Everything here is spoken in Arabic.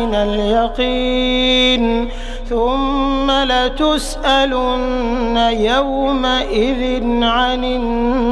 عين اليقين ثم لتسألن يومئذ عن النعيم